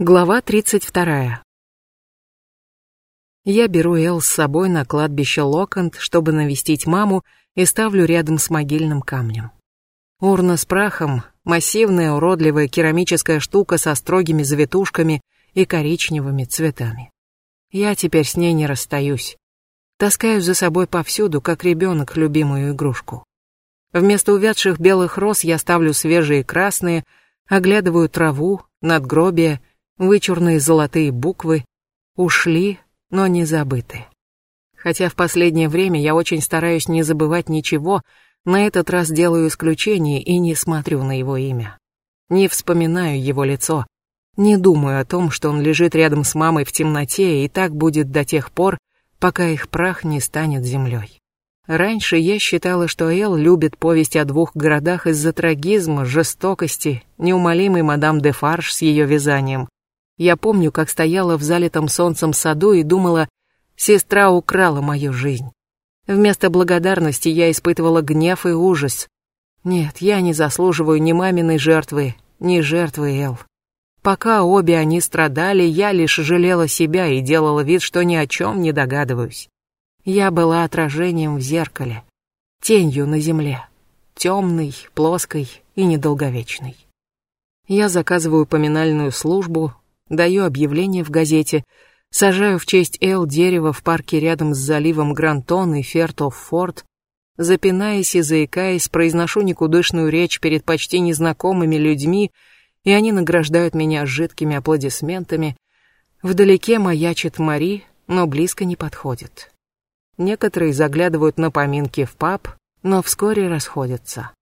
Глава 32. Я беру Эл с собой на кладбище Локонд, чтобы навестить маму, и ставлю рядом с могильным камнем. Урна с прахом, массивная уродливая керамическая штука со строгими завитушками и коричневыми цветами. Я теперь с ней не расстаюсь. Таскаю за собой повсюду, как ребенок, любимую игрушку. Вместо увядших белых роз я ставлю свежие красные, оглядываю траву, надгробие — Вычурные золотые буквы ушли, но не забыты. Хотя в последнее время я очень стараюсь не забывать ничего, на этот раз делаю исключение и не смотрю на его имя. Не вспоминаю его лицо, не думаю о том, что он лежит рядом с мамой в темноте, и так будет до тех пор, пока их прах не станет землей. Раньше я считала, что Эл любит повесть о двух городах из-за трагизма, жестокости, неумолимой мадам де Фарш с ее вязанием, я помню, как стояла в залитом солнцем саду и думала, сестра украла мою жизнь. Вместо благодарности я испытывала гнев и ужас. Нет, я не заслуживаю ни маминой жертвы, ни жертвы Эл. Пока обе они страдали, я лишь жалела себя и делала вид, что ни о чем не догадываюсь. Я была отражением в зеркале, тенью на земле, темной, плоской и недолговечной. Я заказываю поминальную службу, даю объявление в газете, сажаю в честь Эл дерево в парке рядом с заливом Грантон и Ферт-оф-Форд, запинаясь и заикаясь, произношу никудышную речь перед почти незнакомыми людьми, и они награждают меня жидкими аплодисментами. Вдалеке маячит Мари, но близко не подходит. Некоторые заглядывают на поминки в паб, но вскоре расходятся.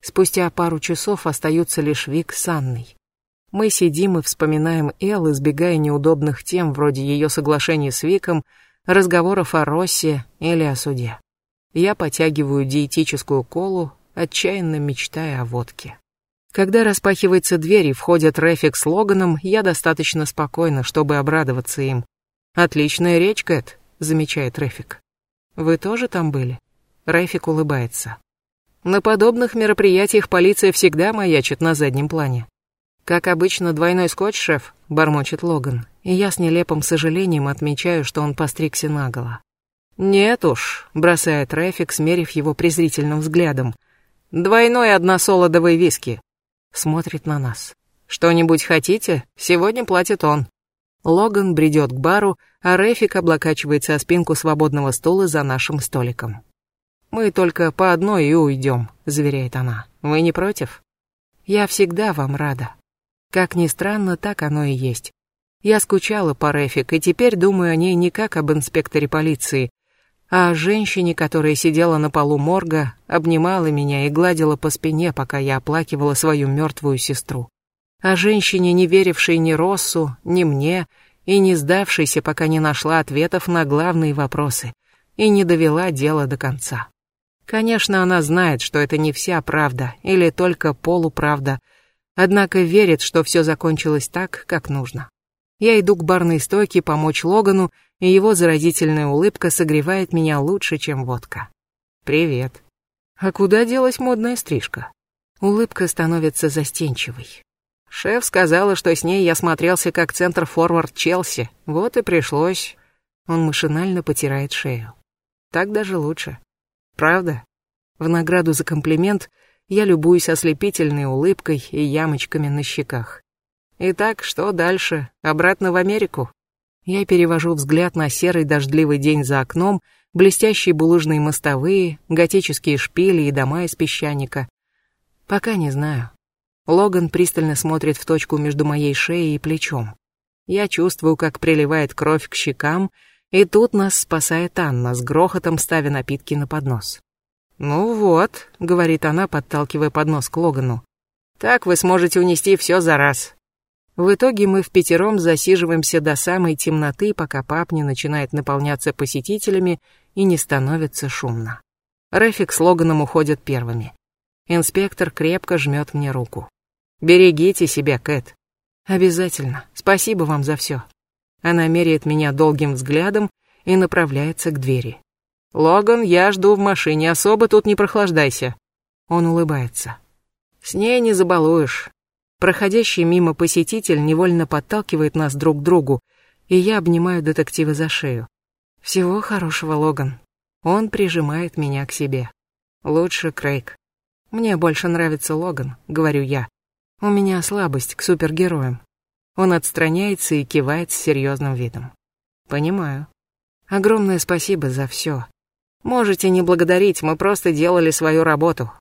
Спустя пару часов остаются лишь Вик с Анной. Мы сидим и вспоминаем Эл, избегая неудобных тем вроде ее соглашений с Виком, разговоров о Россе или о суде. Я потягиваю диетическую колу, отчаянно мечтая о водке. Когда распахивается дверь и входят Рэфик с Логаном, я достаточно спокойна, чтобы обрадоваться им. «Отличная речь, Кэт», — замечает Рэфик. «Вы тоже там были?» Рэфик улыбается. «На подобных мероприятиях полиция всегда маячит на заднем плане. «Как обычно, двойной скотч, шеф», — бормочет Логан, и я с нелепым сожалением отмечаю, что он постригся наголо. «Нет уж», — бросает Рэфик, смерив его презрительным взглядом. «Двойной односолодовый виски». Смотрит на нас. «Что-нибудь хотите? Сегодня платит он». Логан бредет к бару, а Рэфик облокачивается о спинку свободного стула за нашим столиком. «Мы только по одной и уйдем», — заверяет она. «Вы не против?» «Я всегда вам рада». Как ни странно, так оно и есть. Я скучала по Рефик, и теперь думаю о ней не как об инспекторе полиции, а о женщине, которая сидела на полу морга, обнимала меня и гладила по спине, пока я оплакивала свою мертвую сестру. О женщине, не верившей ни Россу, ни мне, и не сдавшейся, пока не нашла ответов на главные вопросы, и не довела дело до конца. Конечно, она знает, что это не вся правда, или только полуправда, однако верит, что все закончилось так, как нужно. Я иду к барной стойке помочь Логану, и его заразительная улыбка согревает меня лучше, чем водка. «Привет». А куда делась модная стрижка? Улыбка становится застенчивой. Шеф сказала, что с ней я смотрелся как центр-форвард Челси. Вот и пришлось. Он машинально потирает шею. Так даже лучше. Правда? В награду за комплимент я любуюсь ослепительной улыбкой и ямочками на щеках. Итак, что дальше? Обратно в Америку? Я перевожу взгляд на серый дождливый день за окном, блестящие булыжные мостовые, готические шпили и дома из песчаника. Пока не знаю. Логан пристально смотрит в точку между моей шеей и плечом. Я чувствую, как приливает кровь к щекам, и тут нас спасает Анна, с грохотом ставя напитки на поднос. «Ну вот», — говорит она, подталкивая поднос к Логану. «Так вы сможете унести все за раз». В итоге мы в пятером засиживаемся до самой темноты, пока пап не начинает наполняться посетителями и не становится шумно. Рэфик с Логаном уходят первыми. Инспектор крепко жмет мне руку. «Берегите себя, Кэт». «Обязательно. Спасибо вам за все». Она меряет меня долгим взглядом и направляется к двери. «Логан, я жду в машине, особо тут не прохлаждайся». Он улыбается. «С ней не забалуешь. Проходящий мимо посетитель невольно подталкивает нас друг к другу, и я обнимаю детектива за шею. Всего хорошего, Логан. Он прижимает меня к себе. Лучше Крейг. Мне больше нравится Логан, говорю я. У меня слабость к супергероям. Он отстраняется и кивает с серьезным видом. Понимаю. Огромное спасибо за все. Можете не благодарить, мы просто делали свою работу.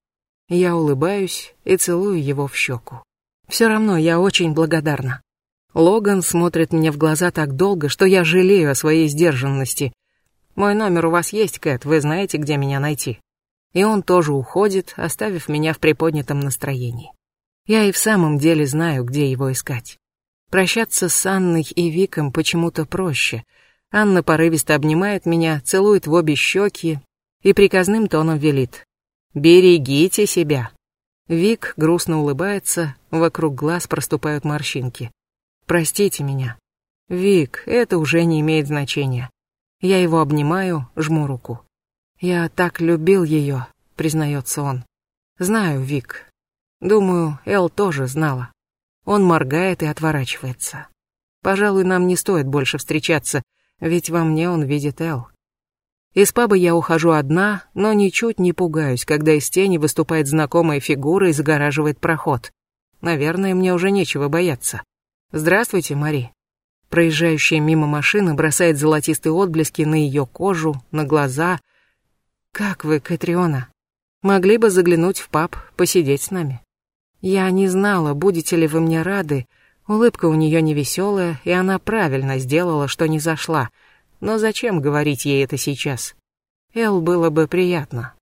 Я улыбаюсь и целую его в щеку. Все равно я очень благодарна. Логан смотрит мне в глаза так долго, что я жалею о своей сдержанности. Мой номер у вас есть, Кэт, вы знаете, где меня найти. И он тоже уходит, оставив меня в приподнятом настроении. Я и в самом деле знаю, где его искать. Прощаться с Анной и Виком почему-то проще. Анна порывисто обнимает меня, целует в обе щеки и приказным тоном велит. «Берегите себя». Вик грустно улыбается, вокруг глаз проступают морщинки. «Простите меня». «Вик, это уже не имеет значения». Я его обнимаю, жму руку. «Я так любил ее», — признается он. «Знаю, Вик. Думаю, Эл тоже знала». Он моргает и отворачивается. «Пожалуй, нам не стоит больше встречаться, ведь во мне он видит Эл». Из паба я ухожу одна, но ничуть не пугаюсь, когда из тени выступает знакомая фигура и загораживает проход. Наверное, мне уже нечего бояться. «Здравствуйте, Мари». Проезжающая мимо машина бросает золотистые отблески на ее кожу, на глаза. «Как вы, Катриона? Могли бы заглянуть в паб, посидеть с нами?» Я не знала, будете ли вы мне рады. Улыбка у нее невеселая, и она правильно сделала, что не зашла — но зачем говорить ей это сейчас? Эл было бы приятно.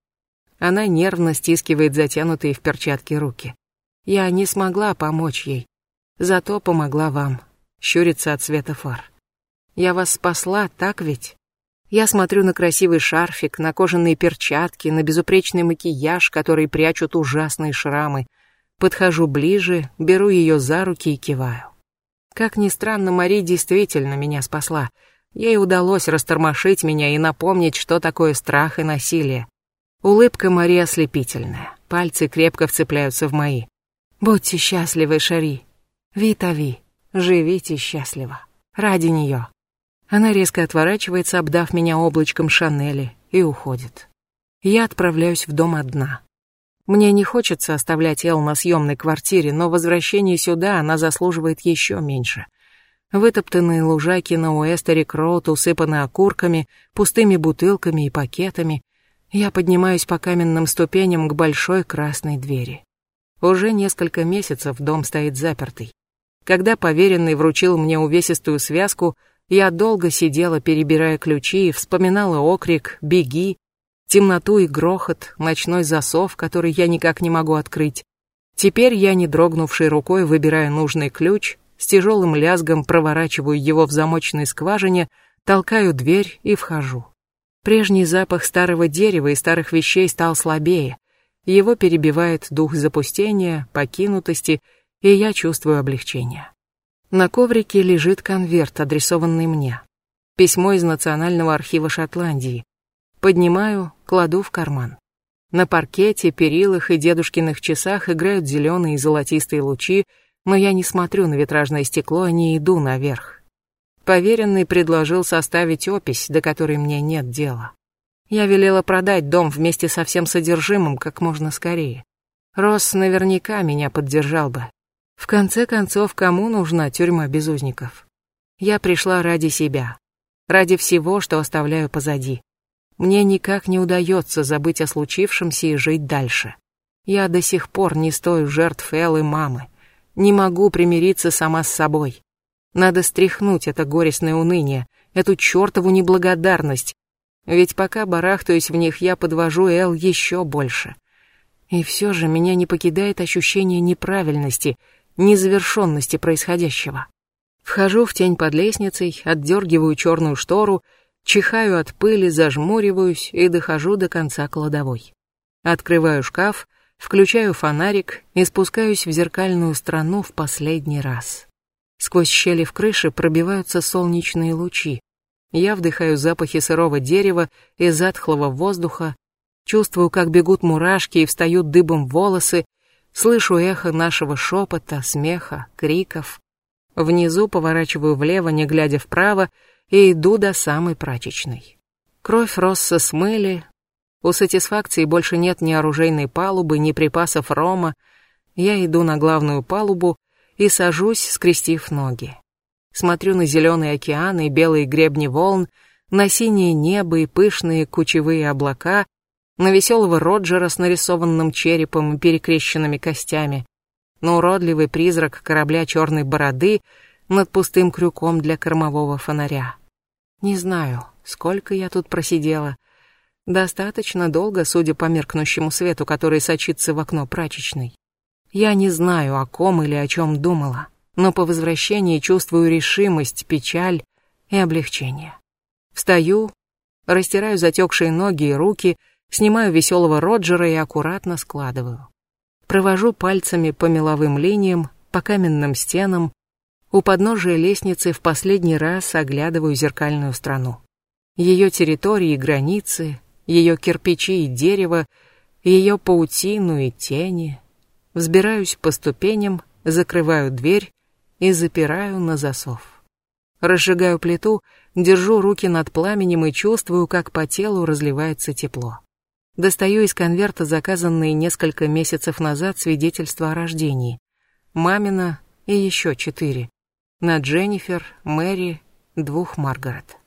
Она нервно стискивает затянутые в перчатки руки. Я не смогла помочь ей. Зато помогла вам. Щурится от света фар. Я вас спасла, так ведь? Я смотрю на красивый шарфик, на кожаные перчатки, на безупречный макияж, который прячут ужасные шрамы. Подхожу ближе, беру ее за руки и киваю. Как ни странно, Мари действительно меня спасла — Ей удалось растормошить меня и напомнить, что такое страх и насилие. Улыбка Мари ослепительная, пальцы крепко вцепляются в мои. «Будьте счастливы, Шари. Витави, живите счастливо. Ради нее». Она резко отворачивается, обдав меня облачком Шанели, и уходит. Я отправляюсь в дом одна. Мне не хочется оставлять Эл на съемной квартире, но возвращение сюда она заслуживает еще меньше — Вытоптанные лужайки на Уэстерик-Роуд усыпаны окурками, пустыми бутылками и пакетами. Я поднимаюсь по каменным ступеням к большой красной двери. Уже несколько месяцев дом стоит запертый. Когда поверенный вручил мне увесистую связку, я долго сидела, перебирая ключи, и вспоминала окрик «Беги!», темноту и грохот, ночной засов, который я никак не могу открыть. Теперь я, не дрогнувшей рукой, выбираю нужный ключ, с тяжелым лязгом проворачиваю его в замочной скважине, толкаю дверь и вхожу. Прежний запах старого дерева и старых вещей стал слабее. Его перебивает дух запустения, покинутости, и я чувствую облегчение. На коврике лежит конверт, адресованный мне. Письмо из Национального архива Шотландии. Поднимаю, кладу в карман. На паркете, перилах и дедушкиных часах играют зеленые и золотистые лучи, но я не смотрю на витражное стекло, а не иду наверх. Поверенный предложил составить опись, до которой мне нет дела. Я велела продать дом вместе со всем содержимым как можно скорее. Росс наверняка меня поддержал бы. В конце концов, кому нужна тюрьма без узников? Я пришла ради себя, ради всего, что оставляю позади. Мне никак не удается забыть о случившемся и жить дальше. Я до сих пор не стою жертв Эллы мамы. Не могу примириться сама с собой. Надо стряхнуть это горестное уныние, эту чертову неблагодарность. Ведь пока барахтаюсь в них, я подвожу Эл еще больше. И все же меня не покидает ощущение неправильности, незавершенности происходящего. Вхожу в тень под лестницей, отдергиваю черную штору, чихаю от пыли, зажмуриваюсь и дохожу до конца кладовой. Открываю шкаф — Включаю фонарик и спускаюсь в зеркальную страну в последний раз. Сквозь щели в крыше пробиваются солнечные лучи. Я вдыхаю запахи сырого дерева и затхлого воздуха, чувствую, как бегут мурашки и встают дыбом волосы, Слышу эхо нашего шепота, смеха, криков. Внизу поворачиваю влево, не глядя вправо, и иду до самой прачечной. Кровь Росса смыли. У сатисфакции больше нет ни оружейной палубы, ни припасов рома. Я иду на главную палубу и сажусь, скрестив ноги. Смотрю на зеленый океан и белые гребни волн, на синее небо и пышные кучевые облака, на веселого Роджера с нарисованным черепом и перекрещенными костями, на уродливый призрак корабля черной бороды над пустым крюком для кормового фонаря. Не знаю, сколько я тут просидела. Достаточно долго, судя по меркнущему свету, который сочится в окно прачечной. Я не знаю, о ком или о чем думала, но по возвращении чувствую решимость, печаль и облегчение. Встаю, растираю затекшие ноги и руки, снимаю веселого Роджера и аккуратно складываю. Провожу пальцами по меловым линиям, по каменным стенам, у подножия лестницы в последний раз оглядываю зеркальную страну. Ее территории и границы, ее кирпичи и дерево, ее паутину и тени. Взбираюсь по ступеням, закрываю дверь и запираю на засов. Разжигаю плиту, держу руки над пламенем и чувствую, как по телу разливается тепло. Достаю из конверта заказанные несколько месяцев назад свидетельства о рождении. Мамина и еще четыре на Дженнифер, Мэри, двух Маргарет.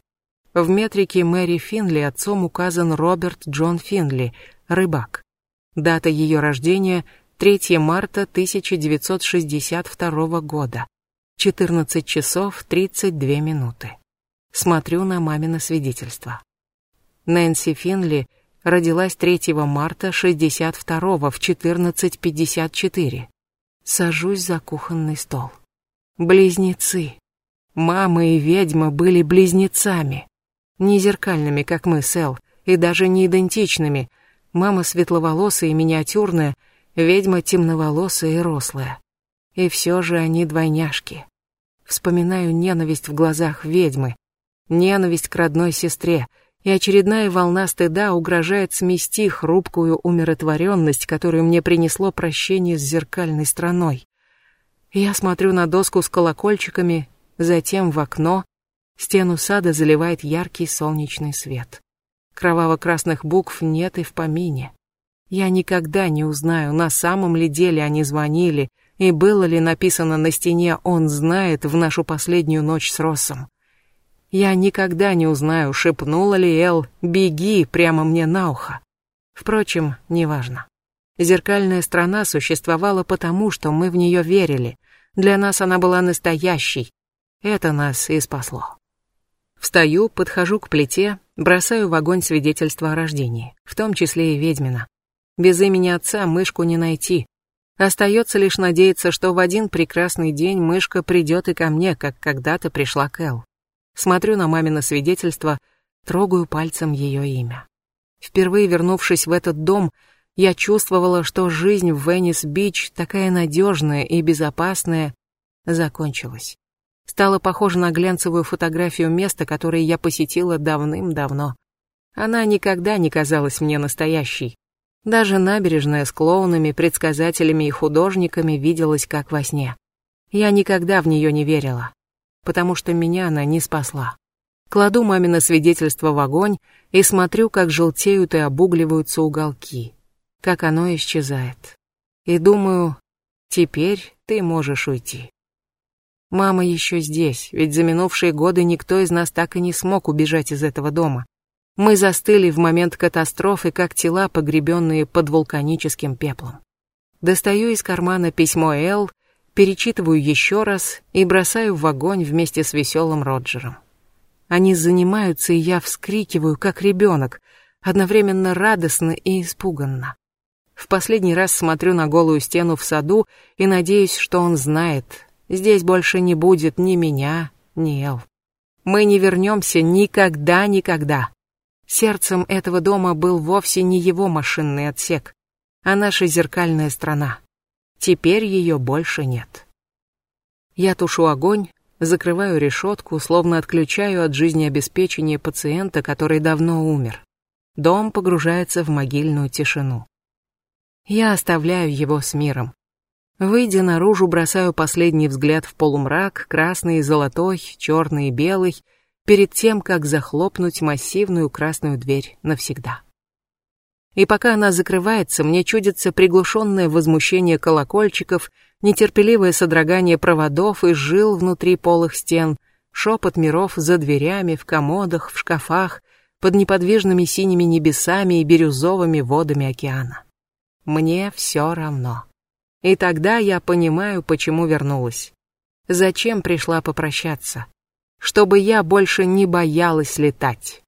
В метрике Мэри Финли отцом указан Роберт Джон Финли, рыбак. Дата ее рождения 3 марта 1962 года. 14 часов 32 минуты. Смотрю на мамино свидетельство. Нэнси Финли родилась 3 марта 62 в 14.54. Сажусь за кухонный стол. Близнецы. Мама и ведьма были близнецами. Не зеркальными, как мы с Эл, и даже не идентичными. Мама светловолосая и миниатюрная, ведьма темноволосая и рослая. И все же они двойняшки. Вспоминаю ненависть в глазах ведьмы, ненависть к родной сестре, и очередная волна стыда угрожает смести хрупкую умиротворенность, которую мне принесло прощение с зеркальной страной. Я смотрю на доску с колокольчиками, затем в окно. Стену сада заливает яркий солнечный свет. Кроваво-красных букв нет и в помине. Я никогда не узнаю, на самом ли деле они звонили, и было ли написано на стене «Он знает» в нашу последнюю ночь с Россом. Я никогда не узнаю, шепнула ли Эл «Беги» прямо мне на ухо. Впрочем, неважно. Зеркальная страна существовала потому, что мы в нее верили, для нас она была настоящей. Это нас и спасло. Встаю, подхожу к плите, бросаю в огонь свидетельство о рождении, в том числе и ведьмина. Без имени отца мышку не найти. Остается лишь надеяться, что в один прекрасный день мышка придет и ко мне, как когда-то пришла Кэл. Смотрю на мамино свидетельство, трогаю пальцем ее имя. Впервые вернувшись в этот дом, я чувствовала, что жизнь в Веннис-Бич, такая надежная и безопасная, закончилась. Стала похожа на глянцевую фотографию места, которое я посетила давным-давно. Она никогда не казалась мне настоящей. Даже набережная с клоунами, предсказателями и художниками виделась как во сне. Я никогда в нее не верила, потому что меня она не спасла. Кладу мамино свидетельство в огонь и смотрю, как желтеют и обугливаются уголки как оно исчезает. И думаю, теперь ты можешь уйти. Мама еще здесь, ведь за минувшие годы никто из нас так и не смог убежать из этого дома. Мы застыли в момент катастрофы, как тела, погребенные под вулканическим пеплом. Достаю из кармана письмо Эл, перечитываю еще раз и бросаю в огонь вместе с веселым Роджером. Они занимаются, и я вскрикиваю, как ребенок, одновременно радостно и испуганно. В последний раз смотрю на голую стену в саду и надеюсь, что он знает. Здесь больше не будет ни меня, ни Эл. Мы не вернемся никогда-никогда. Сердцем этого дома был вовсе не его машинный отсек, а наша зеркальная страна. Теперь ее больше нет. Я тушу огонь, закрываю решетку, словно отключаю от жизнеобеспечения пациента, который давно умер. Дом погружается в могильную тишину. Я оставляю его с миром. Выйдя наружу, бросаю последний взгляд в полумрак, красный и золотой, черный и белый, перед тем, как захлопнуть массивную красную дверь навсегда. И пока она закрывается, мне чудится приглушенное возмущение колокольчиков, нетерпеливое содрогание проводов и жил внутри полых стен, шепот миров за дверями, в комодах, в шкафах, под неподвижными синими небесами и бирюзовыми водами океана. Мне все равно. И тогда я понимаю, почему вернулась. Зачем пришла попрощаться? Чтобы я больше не боялась летать.